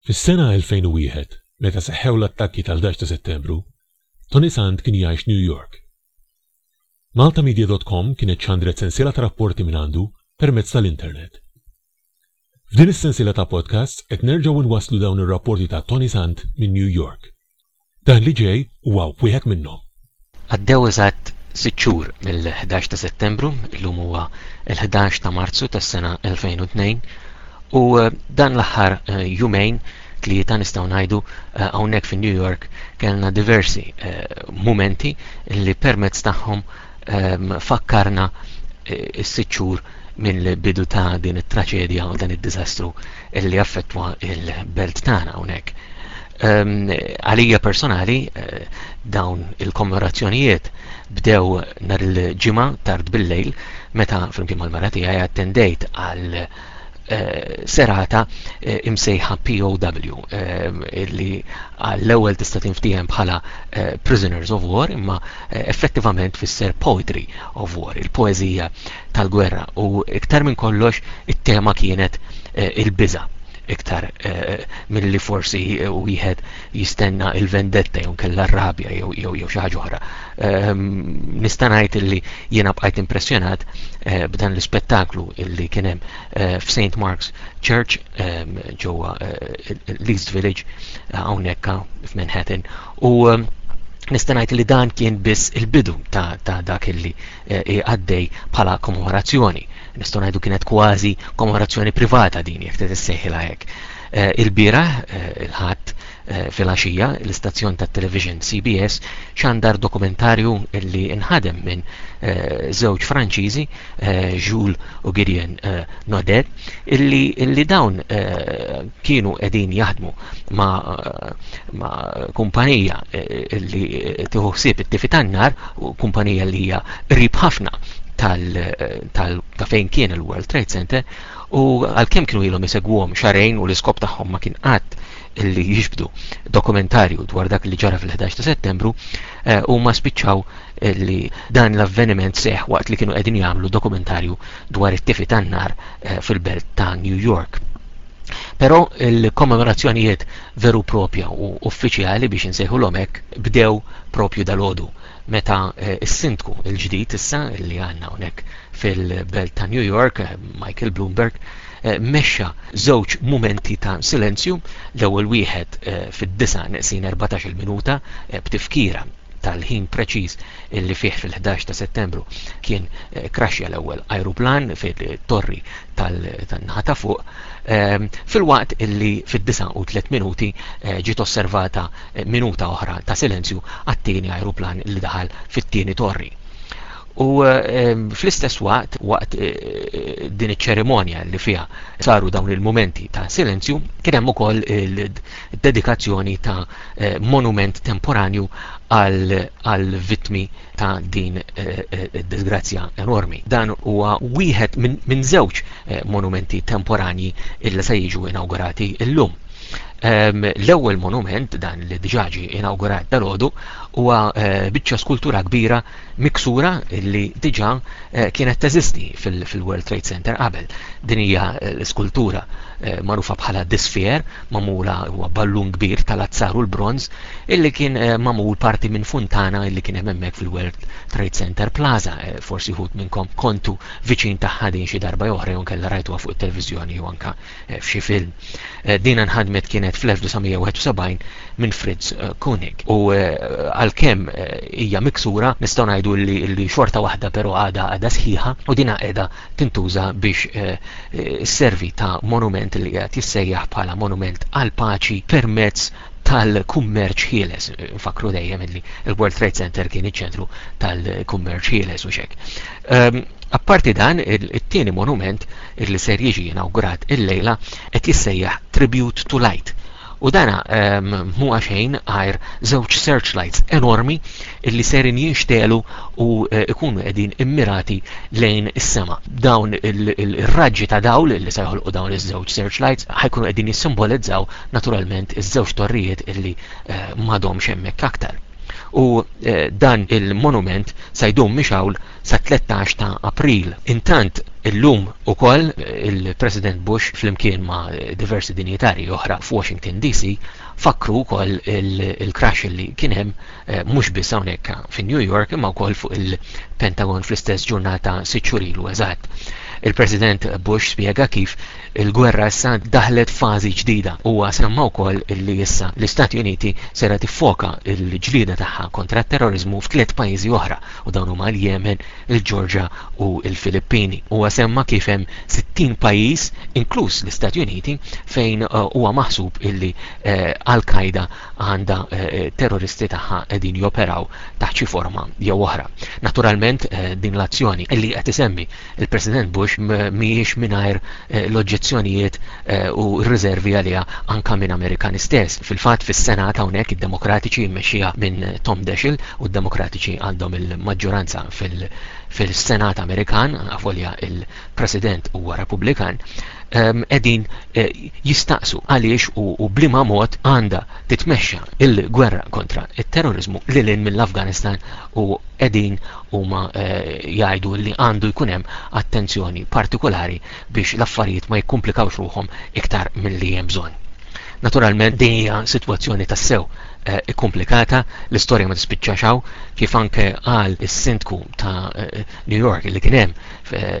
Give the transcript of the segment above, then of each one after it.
Fis-sena 2001, meta seħħew l-attakki tal-11 ta' Settembru, Tony Sant kien jgħix New York. Maltamedia dot com kienet xandret sensiela ta' rapporti mingħandu permezz tal-internet. F'din is-sensiela ta' podcasts qed nerġgħu nwasslu dawn ir-rapporti ta' Tony Sant minn New York. Dan li ġej huwa wieħed minnhom. Għaddew eżatt sitt xhur mill-ħdax ta' Settembru, illum huwa l-ħdax ta' Marzu tas-sena 2002, u dan l-aħħar jumejn tlieta nistgħu ngħidu hawnhekk fin New York kellna diversi mumenti li permezz tagħhom fakkarna s-sitt xhur mill-bidu ta' din it-traċedja u dan id-diżastru li affettwa l-belt tagħna hawnhekk. Ehm, għalija personali eh, dawn il-kommemorazzjonijiet bdew nar il-ġimgħa tard bil-lejl meta flimkien mal-mara tiegħi attendejt għal eh, serata eh, imsejħa POW ehm, li għall-ewwel tista' tinftiehem bħala Prisoners of War imma effettivament fisser Poetry of War, il-poeżija tal-gwerra u iktar minn kollox it-tema kienet il-biża' iktar eh, milli forsi eh, wieħed jistenna il-vendetta jew kella r-rabja jew jew xi ħaġa oħra. Ehm, nista' ngħid illi jiena bqajt impressjonat eh, b'dan l-ispettaklu illi kien hemm f'St. Mark's Church ehm, ġewwa l-East Village hawnhekk f'Manhattan u ehm, nista' ngħid li dan kien biss il-bidu ta' dak illi għaddej bħala kommemorazzjoni. Nistgħu ngħidu kienet kważi kommemorazzjoni privata din jekk trid issejħilha hekk. Eh, il-bieraħ eh, il-ħadd eh, fil-għaxija l-istazzjon tat-television CBS xandar dokumentarju li nħadem minn żewġ Franċiżi Jules u Gideon Nodet illi dawn kienu qegħdin jaħdmu ma, ma kumpanija eh, li tieħu ħsieb it-tifi tan-nar, kumpanija li hija qrib ħafna ta' fejn kien il-World Trade Center u għalkemm kienu ilhom isegwuhom xarejn u l-iskop tagħhom ma kien qatt li jiġbdu dokumentarju dwar dak li ġara fil-11 ta' settembru eh, u ma spiċċaw li dan l-avveniment seħ waqt li kienu qegħdin jagħmlu dokumentarju dwar it-tifi tan-nar eh, fil-belt ta' New York. Però il-kommemorazzjonijiet veru propja u uffiċjali biex insejħulhom hekk bdew propju dalgħodu meta eh, s-sindku l-ġdid issa li għandna hawnhekk fil-belt ta' New York, eh, Michael Bloomberg, eh, mexxa żewġ mumenti ta' silenzju, l-ewwel wieħed fid-disa neqsin 14 minuta b'tifkira tal-ħin preċiż illi fih fil-11 ta' settembru kien eh, kraxja l-ewwel ajruplan fil-torri tal-naħa ta' fuq, ehm, fil-waqt illi fid-39 minuti eh, ġiet osservata eh, minuta oħra ta' silenzju għat-tieni ajruplan li daħal fit-tieni torri. U ehm, fl-istess waqt, waqt eh, din iċ-ċerimonja li fiha saru dawn il-momenti ta' silenzju, kien hemm ukoll il-dedikazzjoni ta' monument temporanju għal vittmi ta' din id-disgrazzja enormi. Dan huwa wieħed minn żewġ monumenti temporanji illi se jiġu inawgurati llum. L-ewwel monument dan li diġà ġie inawgurat dalodu huwa biċċa skultura kbira miksura li diġà kienet teżisti fil-World Trade Center qabel. Din hija skultura magħrufa bħala Disfear magħmula huwa ballun kbir tal-azzar u l-bronż illi kien eh, magħmul parti minn funtana illi kien hemm hemmhekk fil-World Trade Center Plaza. Eh, forsi wħud minnkom kontu viċin tagħha din xi darba oħra jew kellha rajtuha fuq it-televiżjoni jew anke eh, f'xi film. Din nħadmet kienet fl-1971 minn Fritz Koenig u għalkemm hija miksura nistgħu ngħidu li xorta waħda però għadha għadha sħiħa u din qiegħda tintuża biex sservi ta' monument li qiegħed jissejjaħ bħala monument għall-paċi permezz tal-kummerċ ħieles. Infakkru dejjem li l-World Trade Center kien iċ-ċentru tal-kummerċ ħieles u xek. Ehm, apparti dan, it-tieni monument li ser jiġi inawgurat il-lejla qed jissejjaħ Tribute to Light u dana ehm, mhu għaxejn għajr żewġ searchlights enormi illi serin jinxtelu u eh, ikunu qegħdin immirati lejn is-sema. Dawn il-raġġi ta' dawl li se joħolqu dawn iż-żewġ searchlights ħajkunu qegħdin jissimbolizzaw naturalment iż-żewġ torrijiet illi eh, m'għadhomx hemmhekk aktar. U eh, dan il-monument se jdum mixawl sat-13 ta' April. Intant, illum ukoll il-President Bush flimkien ma' diversi dinjitarji oħra f'Washington DC fakkru wkoll il-crash li kien hemm mhux biss hawnhekk fi New York imma wkoll fuq il-Pentagon fl-istess ġurnata sitt xhur ilu eżatt. Il-President Bush spjega kif il-gwerra issa daħlet f'fażi ġdida. Huwa semma wkoll li issa l-Istati Uniti sejra tiffoka l-ġlieda tagħha kontra t-terroriżmu f'tliet pajjiżi oħra, u dawn huma l-Jemen, il-Ġeorġja u l-Filippini. Huwa semma kif hemm 60 pajjiż, inkluż l-Istati Uniti, fejn huwa maħsub illi Al Qaeda għandha terroristi tagħha qegħdin joperaw taħt xi forma jew oħra. Naturalment din l-azzjoni li qed isemmi il-President Bush mhijiex mingħajr eh, l-oġġezzjonijiet eh, u r-riżervi għaliha anke minn Amerikani stess. Fil-fatt fis-Senat hawnhekk id-Demokratiċi mmexxija minn Tom Daschle u d-Demokratiċi għandhom il-maġġoranza fil-Senat Amerikan, avolja il-President huwa Repubblikan, ehm, qegħdin eh, jistaqsu għaliex u bliema mod għandha titmexxa il-gwerra kontra it-terrorizmu lil mill-Afganistan u qegħdin huma eh, jgħidu li għandu jkun hemm attenzjoni partikolari biex l-affarijiet ma jikkumplikawx ruħhom iktar milli hemm bżonn. Naturalment din hija sitwazzjoni tassew eh, ikkumplikata, l-istorja ma tispiċċax hawn, kif anke qal is-sindku ta' eh, New York li kien hemm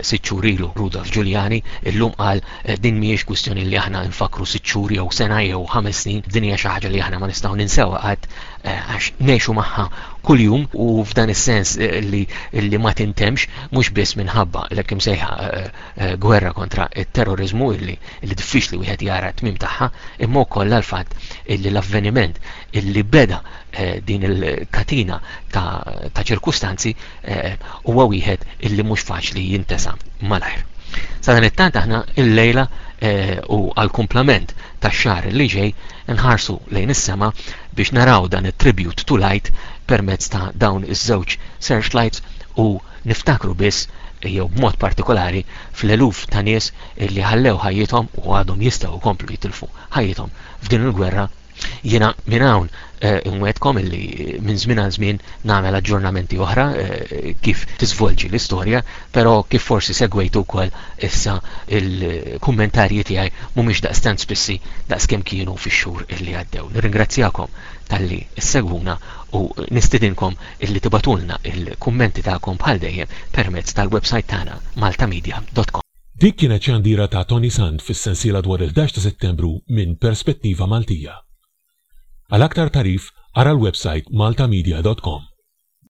sitt xhur ilu Rudolph Giuliani, illum qal din mhijiex kwistjoni li aħna nfakkru sitt xhur jew sena jew ħames snin, din hija xi ħaġa li aħna ma nistgħu ninsewha qatt għax ngħixu magħha kuljum u f'dan is-sens li ma tintemmx mhux biss minħabba l-hekk imsejħa gwerra kontra t-terroriżmu li diffiċli wieħed jara t-tmiem tagħha imma wkoll għall-fatt li l-avveniment li beda din il-katina ta' ċirkustanzi huwa wieħed illi mhux faċli jintesa malajr. Sadan it-tant aħna il-lejla eh, u għal-kumplament ta' xar li ġej nħarsu lejn is-sema biex naraw dan it-tribute to light permezz ta' dawn iż-żewġ searchlights u niftakru biss jew b'mod partikolari fl-eluf ta' nies li ħallew ħajjithom u għadhom jistgħu jkomplu jitilfu ħajjithom f'din il-gwerra Jiena minn hawn eh, inwedkom illi minn żmien għal żmien nagħmel aġġornamenti oħra eh, kif tiżvolġi l-istorja, però kif forsi segwejtu wkoll issa il-kummentarji tiegħi mhumiex daqstant spissi daqskemm kienu fix-xhur illi għaddew. Nirringrazzjakom talli ssegwuna u nistidinkom illi tibatulna il-kummenti tagħkom bħal dejjem permezz tal-website tagħna maltamedia.com. Dik kienet xandira ta' Toni Sant fis-sensiela dwar il-ħdax ta' Settembru minn Perspettiva Maltija. Għal aktar tagħrif ara l-websajt maltamedia dot com.